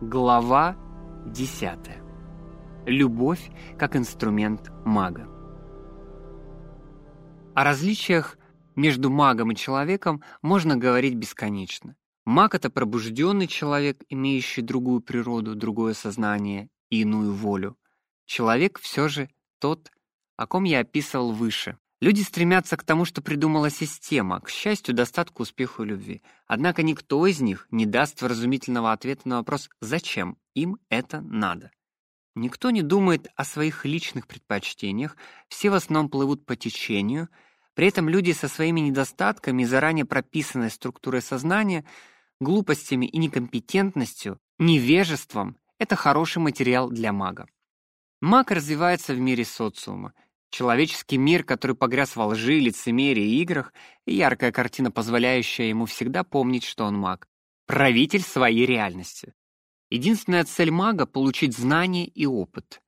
Глава 10. Любовь как инструмент мага. О различиях между магом и человеком можно говорить бесконечно. Маг — это пробужденный человек, имеющий другую природу, другое сознание и иную волю. Человек все же тот, о ком я описывал выше. Люди стремятся к тому, что придумала система, к счастью, достатку, успеху и любви. Однако никто из них не даст вразумительного ответа на вопрос, зачем им это надо. Никто не думает о своих личных предпочтениях, все в основном плывут по течению. При этом люди со своими недостатками и заранее прописанной структурой сознания, глупостями и некомпетентностью, невежеством — это хороший материал для мага. Маг развивается в мире социума. Человеческий мир, который погряз во лжи, лицемерии и играх, яркая картина, позволяющая ему всегда помнить, что он маг. Правитель своей реальности. Единственная цель мага — получить знания и опыт.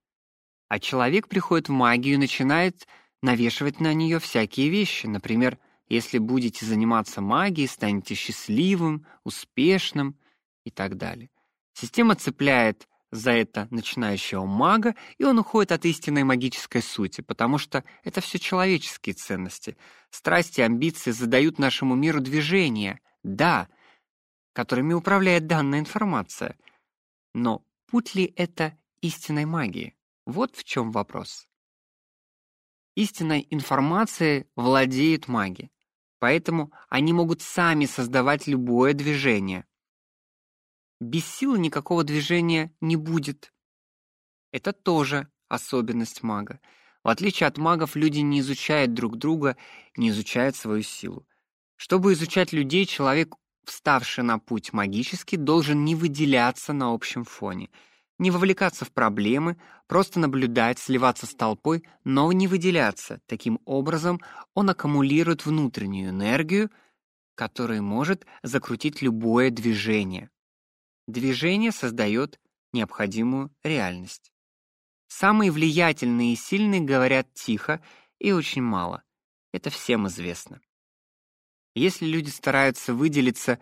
А человек приходит в магию и начинает навешивать на нее всякие вещи. Например, если будете заниматься магией, станете счастливым, успешным и так далее. Система цепляет за это начинающего мага, и он уходит от истинной магической сути, потому что это все человеческие ценности. Страсти амбиции задают нашему миру движение, да, которыми управляет данная информация. Но путь ли это истинной магии? Вот в чем вопрос. Истинной информацией владеют маги, поэтому они могут сами создавать любое движение, без силы никакого движения не будет. Это тоже особенность мага. В отличие от магов, люди не изучают друг друга, не изучают свою силу. Чтобы изучать людей, человек, вставший на путь магический, должен не выделяться на общем фоне, не вовлекаться в проблемы, просто наблюдать, сливаться с толпой, но не выделяться. Таким образом, он аккумулирует внутреннюю энергию, которая может закрутить любое движение. Движение создает необходимую реальность. Самые влиятельные и сильные говорят тихо и очень мало. Это всем известно. Если люди стараются выделиться,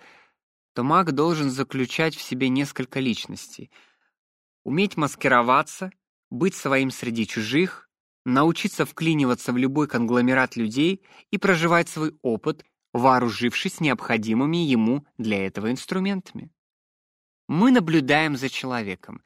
то маг должен заключать в себе несколько личностей. Уметь маскироваться, быть своим среди чужих, научиться вклиниваться в любой конгломерат людей и проживать свой опыт, вооружившись необходимыми ему для этого инструментами. Мы наблюдаем за человеком.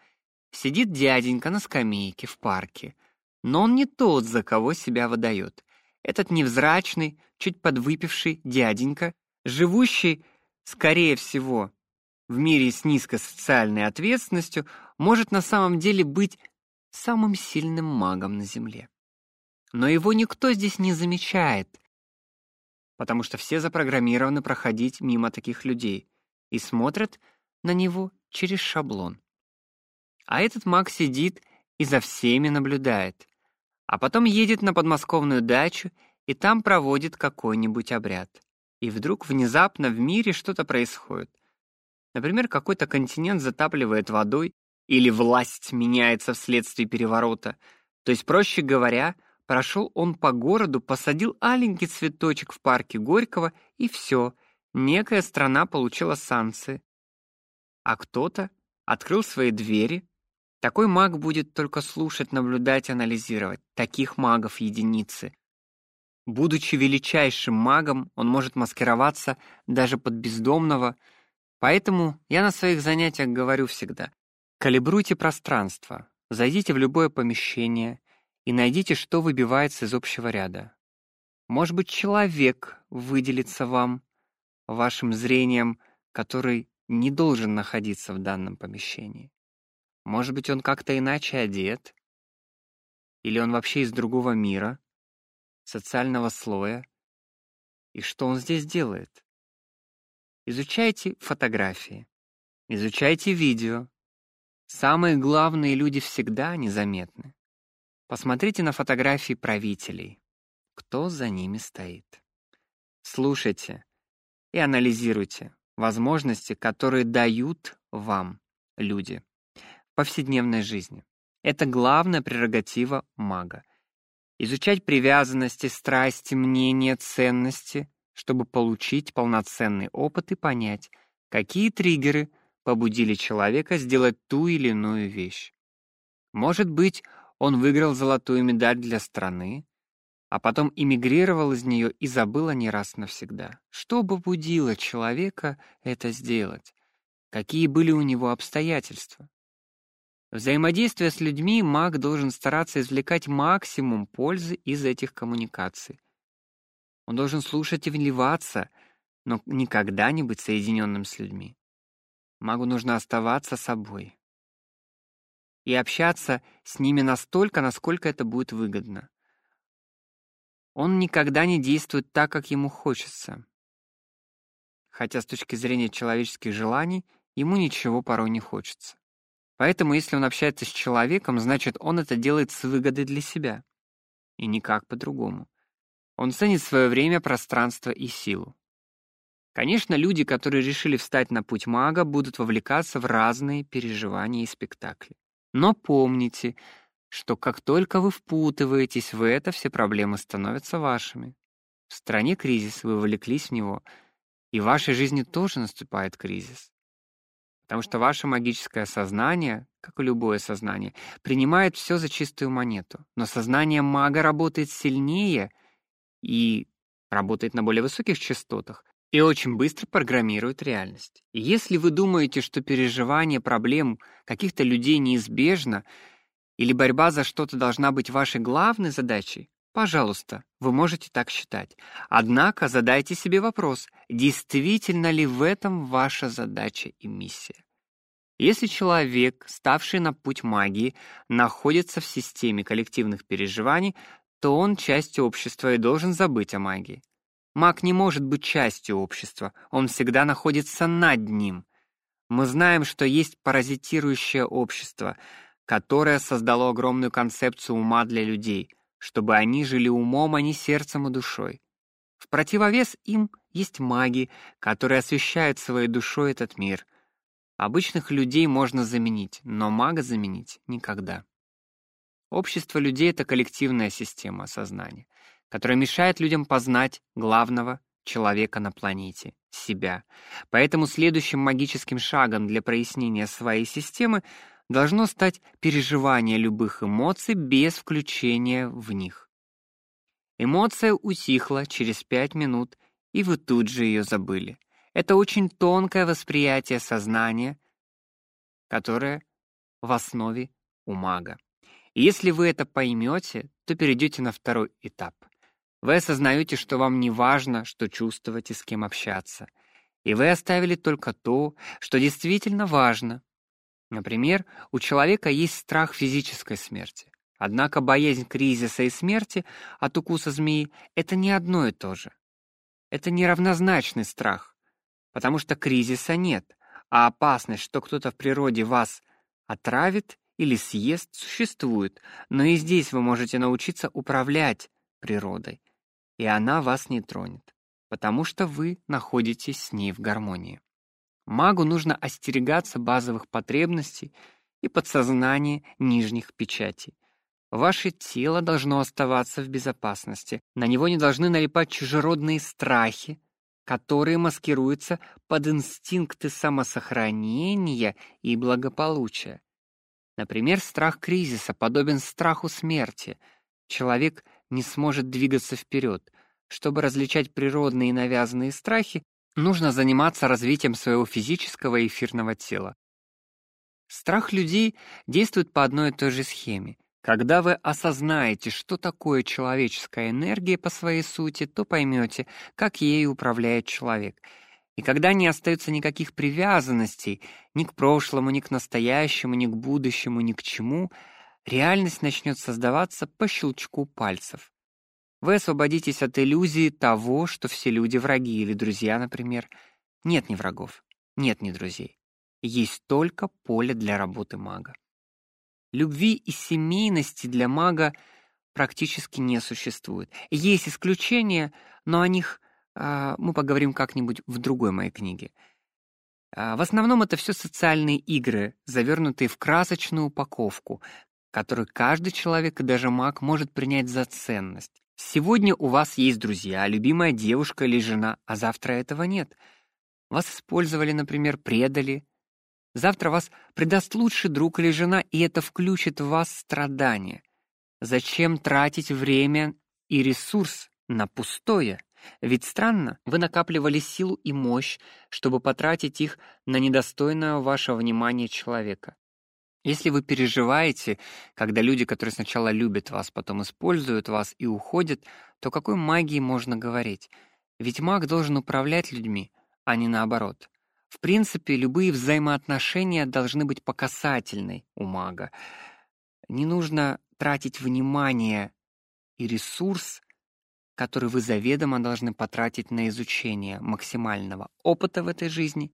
Сидит дяденька на скамейке в парке, но он не тот, за кого себя выдает. Этот невзрачный, чуть подвыпивший дяденька, живущий, скорее всего, в мире с низкой социальной ответственностью, может на самом деле быть самым сильным магом на Земле. Но его никто здесь не замечает, потому что все запрограммированы проходить мимо таких людей и смотрят на него через шаблон. А этот маг сидит и за всеми наблюдает, а потом едет на подмосковную дачу и там проводит какой-нибудь обряд. И вдруг внезапно в мире что-то происходит. Например, какой-то континент затапливает водой или власть меняется вследствие переворота. То есть, проще говоря, прошел он по городу, посадил аленький цветочек в парке Горького, и все, некая страна получила санкции а кто-то открыл свои двери. Такой маг будет только слушать, наблюдать, анализировать. Таких магов единицы. Будучи величайшим магом, он может маскироваться даже под бездомного, поэтому я на своих занятиях говорю всегда: калибруйте пространство, зайдите в любое помещение и найдите, что выбивается из общего ряда. Может быть, человек выделится вам вашим зрением, который не должен находиться в данном помещении. Может быть, он как-то иначе одет? Или он вообще из другого мира, социального слоя? И что он здесь делает? Изучайте фотографии, изучайте видео. Самые главные люди всегда незаметны. Посмотрите на фотографии правителей. Кто за ними стоит? Слушайте и анализируйте, возможности, которые дают вам люди в повседневной жизни. Это главная прерогатива мага. Изучать привязанности, страсти, мнения, ценности, чтобы получить полноценный опыт и понять, какие триггеры побудили человека сделать ту или иную вещь. Может быть, он выиграл золотую медаль для страны, а потом эмигрировал из нее и забыл о ней раз навсегда. Что побудило человека это сделать? Какие были у него обстоятельства? Взаимодействуя с людьми, маг должен стараться извлекать максимум пользы из этих коммуникаций. Он должен слушать и вливаться, но никогда не быть соединенным с людьми. Магу нужно оставаться собой и общаться с ними настолько, насколько это будет выгодно. Он никогда не действует так, как ему хочется. Хотя с точки зрения человеческих желаний ему ничего порой не хочется. Поэтому если он общается с человеком, значит, он это делает с выгодой для себя. И никак по-другому. Он ценит свое время, пространство и силу. Конечно, люди, которые решили встать на путь мага, будут вовлекаться в разные переживания и спектакли. Но помните, что как только вы впутываетесь в это, все проблемы становятся вашими. В стране кризис, вы вовлеклись в него, и в вашей жизни тоже наступает кризис. Потому что ваше магическое сознание, как и любое сознание, принимает все за чистую монету. Но сознание мага работает сильнее и работает на более высоких частотах и очень быстро программирует реальность. И если вы думаете, что переживание проблем каких-то людей неизбежно, или борьба за что-то должна быть вашей главной задачей, пожалуйста, вы можете так считать. Однако задайте себе вопрос, действительно ли в этом ваша задача и миссия. Если человек, ставший на путь магии, находится в системе коллективных переживаний, то он часть общества и должен забыть о магии. Маг не может быть частью общества, он всегда находится над ним. Мы знаем, что есть паразитирующее общество — которое создало огромную концепцию ума для людей, чтобы они жили умом, а не сердцем и душой. В противовес им есть маги, которые освещают своей душой этот мир. Обычных людей можно заменить, но мага заменить никогда. Общество людей — это коллективная система сознания, которая мешает людям познать главного человека на планете — себя. Поэтому следующим магическим шагом для прояснения своей системы — должно стать переживание любых эмоций без включения в них. Эмоция утихла через пять минут, и вы тут же ее забыли. Это очень тонкое восприятие сознания, которое в основе у мага. И если вы это поймете, то перейдете на второй этап. Вы осознаете, что вам не важно, что чувствовать и с кем общаться. И вы оставили только то, что действительно важно, Например, у человека есть страх физической смерти. Однако боязнь кризиса и смерти от укуса змеи — это не одно и то же. Это неравнозначный страх, потому что кризиса нет, а опасность, что кто-то в природе вас отравит или съест, существует, но и здесь вы можете научиться управлять природой, и она вас не тронет, потому что вы находитесь с ней в гармонии. Магу нужно остерегаться базовых потребностей и подсознания нижних печатей. Ваше тело должно оставаться в безопасности. На него не должны налипать чужеродные страхи, которые маскируются под инстинкты самосохранения и благополучия. Например, страх кризиса подобен страху смерти. Человек не сможет двигаться вперед. Чтобы различать природные и навязанные страхи, нужно заниматься развитием своего физического и эфирного тела. Страх людей действует по одной и той же схеме. Когда вы осознаете, что такое человеческая энергия по своей сути, то поймете, как ею управляет человек. И когда не остается никаких привязанностей ни к прошлому, ни к настоящему, ни к будущему, ни к чему, реальность начнет создаваться по щелчку пальцев. Вы освободитесь от иллюзии того, что все люди враги или друзья, например. Нет ни врагов, нет ни друзей. Есть только поле для работы мага. Любви и семейности для мага практически не существует. Есть исключения, но о них э, мы поговорим как-нибудь в другой моей книге. Э, в основном это все социальные игры, завернутые в красочную упаковку, которую каждый человек и даже маг может принять за ценность. Сегодня у вас есть друзья, любимая девушка или жена, а завтра этого нет. Вас использовали, например, предали, Завтра вас предаст лучший друг или жена, и это включит в вас страдания. Зачем тратить время и ресурс на пустое? Ведь странно, вы накапливали силу и мощь, чтобы потратить их на недостойного вашего внимания человека. Если вы переживаете, когда люди, которые сначала любят вас, потом используют вас и уходят, то какой магии можно говорить? Ведь маг должен управлять людьми, а не наоборот. В принципе, любые взаимоотношения должны быть по касательной у мага. Не нужно тратить внимание и ресурс, который вы заведомо должны потратить на изучение максимального опыта в этой жизни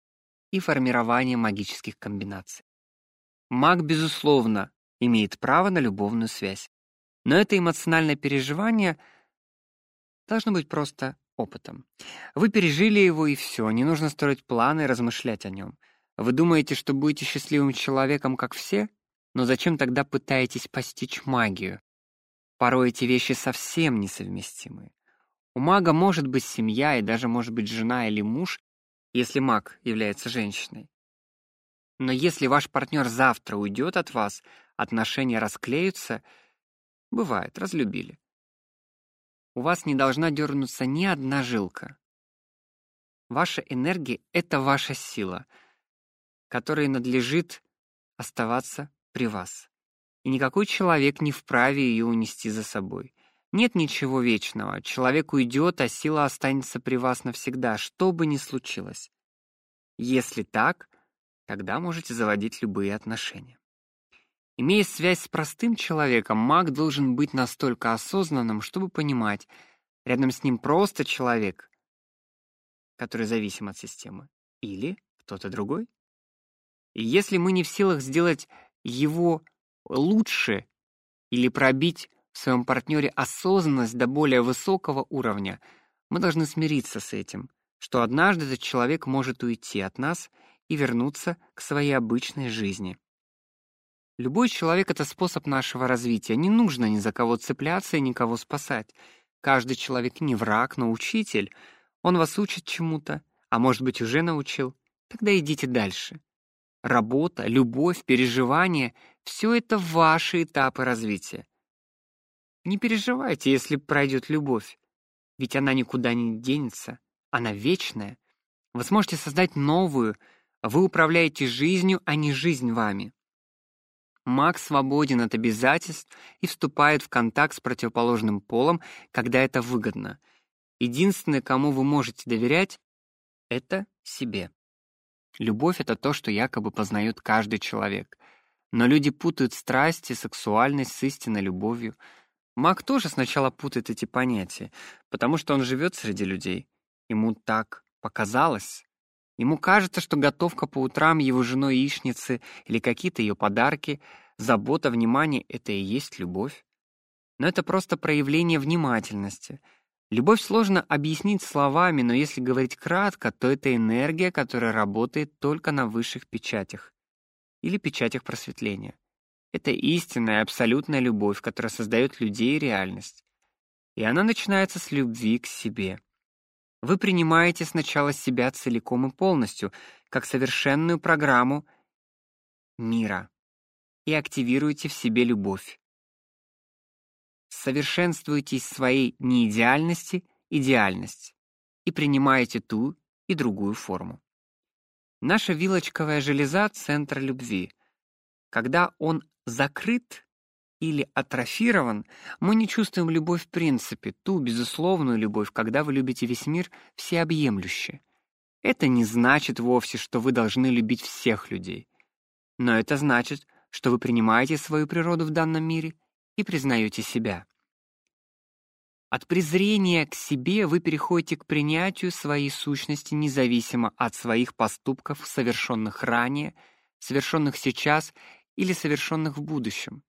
и формирование магических комбинаций. Маг, безусловно, имеет право на любовную связь. Но это эмоциональное переживание должно быть просто опытом. Вы пережили его и все, не нужно строить планы и размышлять о нем. Вы думаете, что будете счастливым человеком, как все? Но зачем тогда пытаетесь постичь магию? Порой эти вещи совсем несовместимы. У мага может быть семья и даже может быть жена или муж, если маг является женщиной. Но если ваш партнер завтра уйдет от вас, отношения расклеются, бывает, разлюбили. У вас не должна дернуться ни одна жилка. Ваша энергия — это ваша сила, которой надлежит оставаться при вас. И никакой человек не вправе ее унести за собой. Нет ничего вечного. Человек уйдет, а сила останется при вас навсегда, что бы ни случилось. Если так, тогда можете заводить любые отношения. Имея связь с простым человеком, маг должен быть настолько осознанным, чтобы понимать, рядом с ним просто человек, который зависим от системы, или кто-то другой. И если мы не в силах сделать его лучше или пробить в своем партнере осознанность до более высокого уровня, мы должны смириться с этим, что однажды этот человек может уйти от нас и вернуться к своей обычной жизни. Любой человек — это способ нашего развития. Не нужно ни за кого цепляться и никого спасать. Каждый человек не враг, но учитель. Он вас учит чему-то, а может быть, уже научил. Тогда идите дальше. Работа, любовь, переживания — все это ваши этапы развития. Не переживайте, если пройдет любовь, ведь она никуда не денется, она вечная. Вы сможете создать новую, вы управляете жизнью, а не жизнь вами. Маг свободен от обязательств и вступает в контакт с противоположным полом, когда это выгодно. Единственное, кому вы можете доверять, это себе. Любовь — это то, что якобы познает каждый человек. Но люди путают страсть и сексуальность с истинной любовью. Маг тоже сначала путает эти понятия, потому что он живет среди людей. Ему так показалось. Ему кажется, что готовка по утрам его женой яичницы или какие-то ее подарки, забота, внимание — это и есть любовь. Но это просто проявление внимательности. Любовь сложно объяснить словами, но если говорить кратко, то это энергия, которая работает только на высших печатях или печатях просветления. Это истинная, абсолютная любовь, которая создает людей и реальность. И она начинается с любви к себе. Вы принимаете сначала себя целиком и полностью, как совершенную программу мира, и активируете в себе любовь. Совершенствуете из своей неидеальности идеальность и принимаете ту и другую форму. Наша вилочковая железа — центр любви. Когда он закрыт, или атрофирован, мы не чувствуем любовь в принципе, ту безусловную любовь, когда вы любите весь мир всеобъемлюще. Это не значит вовсе, что вы должны любить всех людей. Но это значит, что вы принимаете свою природу в данном мире и признаете себя. От презрения к себе вы переходите к принятию своей сущности независимо от своих поступков, совершенных ранее, совершенных сейчас или совершенных в будущем.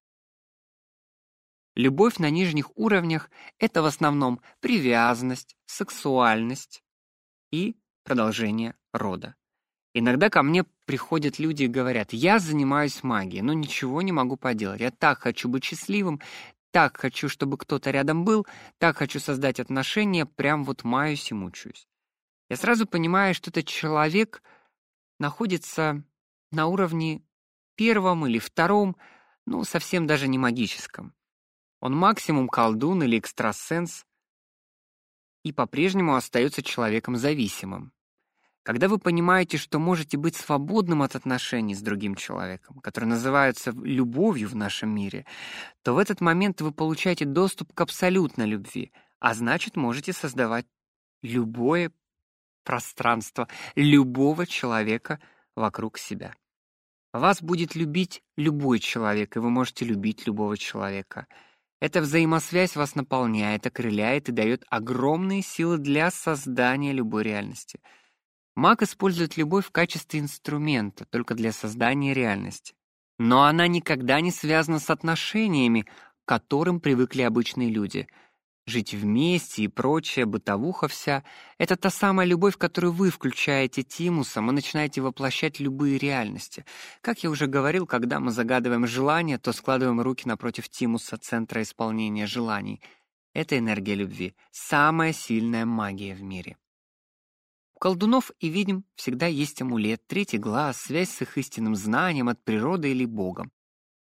Любовь на нижних уровнях — это в основном привязанность, сексуальность и продолжение рода. Иногда ко мне приходят люди и говорят, я занимаюсь магией, но ничего не могу поделать. Я так хочу быть счастливым, так хочу, чтобы кто-то рядом был, так хочу создать отношения, прям вот маюсь и мучаюсь. Я сразу понимаю, что этот человек находится на уровне первом или втором, ну, совсем даже не магическом. Он максимум колдун или экстрасенс и по-прежнему остается человеком зависимым. Когда вы понимаете, что можете быть свободным от отношений с другим человеком, которые называются любовью в нашем мире, то в этот момент вы получаете доступ к абсолютной любви, а значит, можете создавать любое пространство любого человека вокруг себя. Вас будет любить любой человек, и вы можете любить любого человека. Эта взаимосвязь вас наполняет, окрыляет и дает огромные силы для создания любой реальности. Маг использует любовь в качестве инструмента, только для создания реальности. Но она никогда не связана с отношениями, к которым привыкли обычные люди — жить вместе и прочая бытовуха вся — это та самая любовь, которую вы включаете тимусом и начинаете воплощать любые реальности. Как я уже говорил, когда мы загадываем желание, то складываем руки напротив тимуса, центра исполнения желаний. Это энергия любви, самая сильная магия в мире. У колдунов и ведьм всегда есть амулет, третий глаз, связь с их истинным знанием от природы или богом.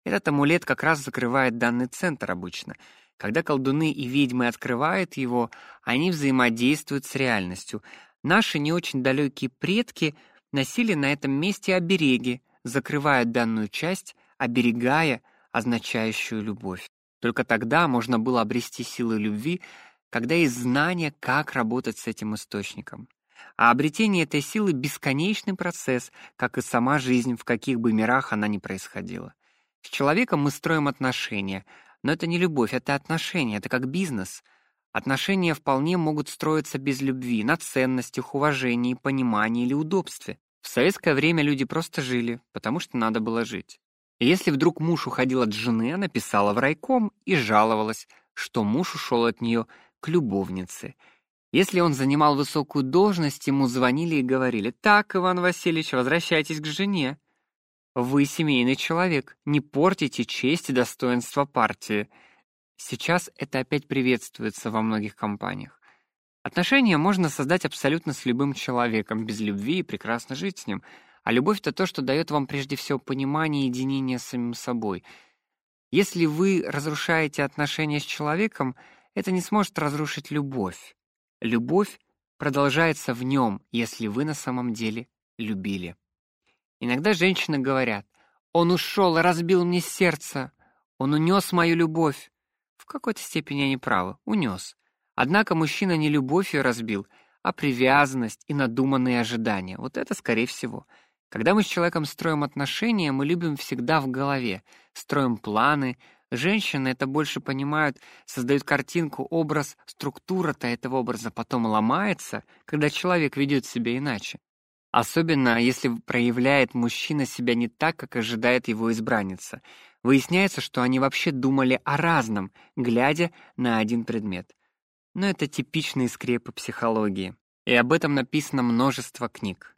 Этот амулет как раз закрывает данный центр обычно — когда колдуны и ведьмы открывают его, они взаимодействуют с реальностью. Наши не очень далекие предки носили на этом месте обереги, закрывая данную часть, оберегая означающую любовь. Только тогда можно было обрести силы любви, когда есть знание, как работать с этим источником. А обретение этой силы — бесконечный процесс, как и сама жизнь, в каких бы мирах она ни происходила. С человеком мы строим отношения — но это не любовь, это отношения, это как бизнес. Отношения вполне могут строиться без любви, на ценностях, уважении, понимании или удобстве. В советское время люди просто жили, потому что надо было жить. И если вдруг муж уходил от жены, она писала в райком и жаловалась, что муж ушел от нее к любовнице. Если он занимал высокую должность, ему звонили и говорили: "Так, Иван Васильевич, возвращайтесь к жене". Вы семейный человек, не портите честь и достоинство партии. Сейчас это опять приветствуется во многих компаниях. Отношения можно создать абсолютно с любым человеком, без любви и прекрасно жить с ним. А любовь — это то, что дает вам прежде всего понимание и единение с самим собой. Если вы разрушаете отношения с человеком, это не сможет разрушить любовь. Любовь продолжается в нем, если вы на самом деле любили. Иногда женщины говорят: "Он ушел разбил мне сердце. Он унес мою любовь". В какой-то степени они правы, унес. Однако мужчина не любовь ее разбил, а привязанность и надуманные ожидания. Вот это скорее всего. Когда мы с человеком строим отношения, мы любим всегда в голове, строим планы. Женщины это больше понимают, создают картинку, образ, структура-то этого образа потом ломается, когда человек ведет себя иначе. Особенно, если проявляет мужчина себя не так, как ожидает его избранница. Выясняется, что они вообще думали о разном, глядя на один предмет. Но это типичные скрепы психологии, и об этом написано множество книг.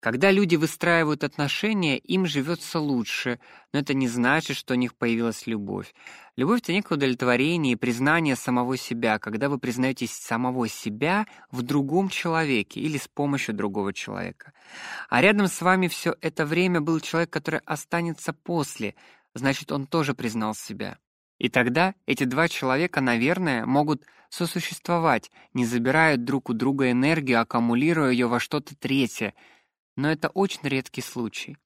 Когда люди выстраивают отношения, им живется лучше, но это не значит, что у них появилась любовь. Любовь — это некое удовлетворение и признание самого себя, когда вы признаете самого себя в другом человеке или с помощью другого человека. А рядом с вами все это время был человек, который останется после, значит, он тоже признал себя. И тогда эти два человека, наверное, могут сосуществовать, не забирая друг у друга энергию, аккумулируя ее во что-то третье — но это очень редкий случай.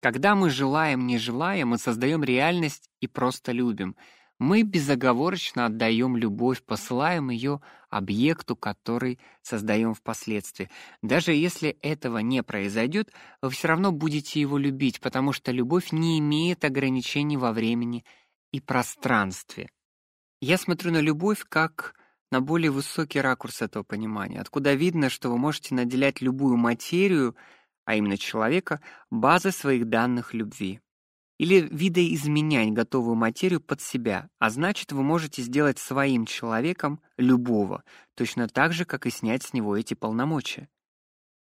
Когда мы желаем, не желая, мы создаем реальность и просто любим. Мы безоговорочно отдаем любовь, посылаем ее объекту, который создаем впоследствии. Даже если этого не произойдет, вы все равно будете его любить, потому что любовь не имеет ограничений во времени и пространстве. Я смотрю на любовь как на более высокий ракурс этого понимания, откуда видно, что вы можете наделять любую материю а именно человека, базы своих данных любви. Или видоизменять готовую материю под себя, а значит, вы можете сделать своим человеком любого, точно так же, как и снять с него эти полномочия.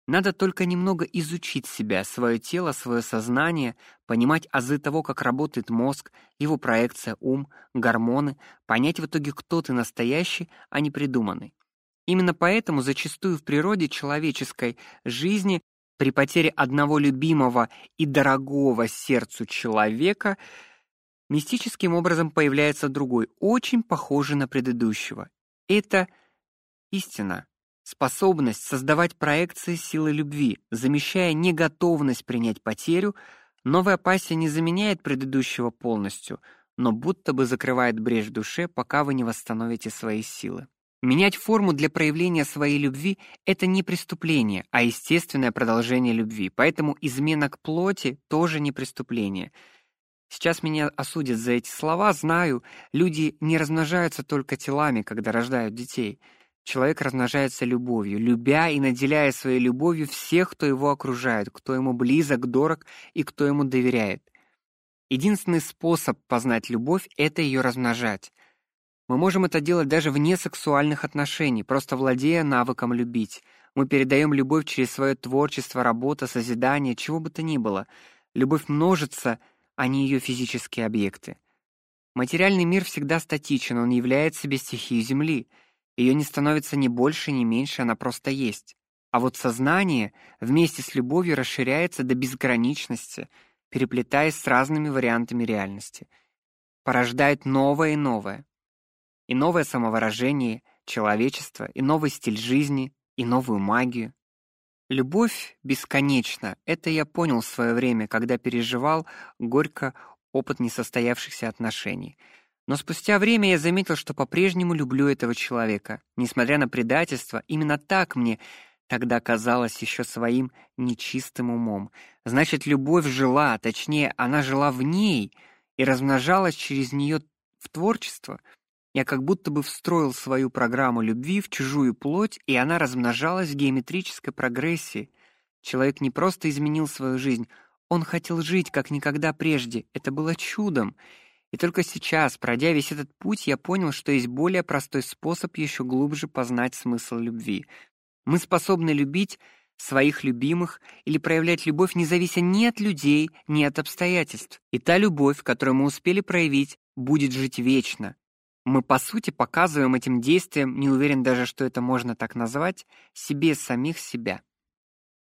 Надо только немного изучить себя, свое тело, свое сознание, понимать азы того, как работает мозг, его проекция, ум, гормоны, понять в итоге, кто ты настоящий, а не придуманный. Именно поэтому зачастую в природе человеческой жизни При потере одного любимого и дорогого сердцу человека мистическим образом появляется другой, очень похожий на предыдущего. Это истина, способность создавать проекции силы любви, замещая неготовность принять потерю. Новая пассия не заменяет предыдущего полностью, но будто бы закрывает брешь в душе, пока вы не восстановите свои силы. Менять форму для проявления своей любви это не преступление, а естественное продолжение любви. Поэтому измена к плоти тоже не преступление. Сейчас меня осудят за эти слова, знаю, люди не размножаются только телами, когда рождают детей. Человек размножается любовью, любя и наделяя своей любовью всех, кто его окружает, кто ему близок, дорог и кто ему доверяет. Единственный способ познать любовь это ее размножать. Мы можем это делать даже вне сексуальных отношений, просто владея навыком любить. Мы передаем любовь через свое творчество, работа, созидание, чего бы то ни было. Любовь множится, а не ее физические объекты. Материальный мир всегда статичен, он является себе стихией Земли. Ее не становится ни больше, ни меньше, она просто есть. А вот сознание вместе с любовью расширяется до безграничности, переплетаясь с разными вариантами реальности. Порождает новое и новое и новое самовыражение человечества, и новый стиль жизни, и новую магию. Любовь бесконечна. Это я понял в свое время, когда переживал горько опыт несостоявшихся отношений. Но спустя время я заметил, что по-прежнему люблю этого человека, несмотря на предательство. Именно так мне тогда казалось еще своим нечистым умом. Значит, любовь жила, точнее, она жила в ней и размножалась через нее в творчество. Я как будто бы встроил свою программу любви в чужую плоть, и она размножалась в геометрической прогрессии. Человек не просто изменил свою жизнь, он хотел жить как никогда прежде. Это было чудом. И только сейчас, пройдя весь этот путь, я понял, что есть более простой способ еще глубже познать смысл любви. Мы способны любить своих любимых или проявлять любовь, не завися ни от людей, ни от обстоятельств. И та любовь, которую мы успели проявить, будет жить вечно. Мы по сути показываем этим действием, не уверен даже, что это можно так назвать, себе самих себя.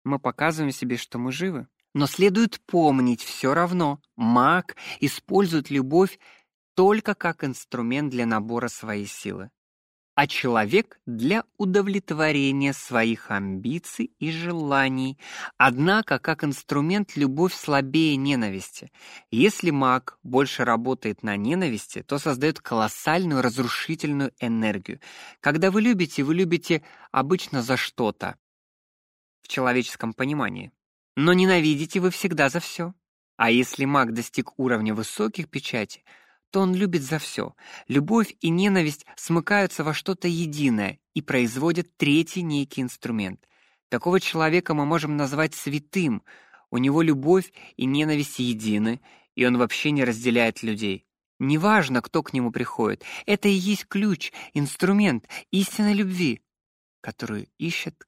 Мы показываем себе, что мы живы. Но следует помнить все равно, маг использует любовь только как инструмент для набора своей силы а человек для удовлетворения своих амбиций и желаний. Однако, как инструмент, любовь слабее ненависти. Если маг больше работает на ненависти, то создает колоссальную разрушительную энергию. Когда вы любите, вы любите обычно за что-то в человеческом понимании. Но ненавидите вы всегда за все. А если маг достиг уровня высоких печатей, то он любит за все. Любовь и ненависть смыкаются во что-то единое и производят третий некий инструмент. Такого человека мы можем назвать святым. У него любовь и ненависть едины, и он вообще не разделяет людей. Неважно, кто к нему приходит, это и есть ключ, инструмент истинной любви, которую ищет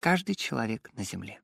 каждый человек на земле.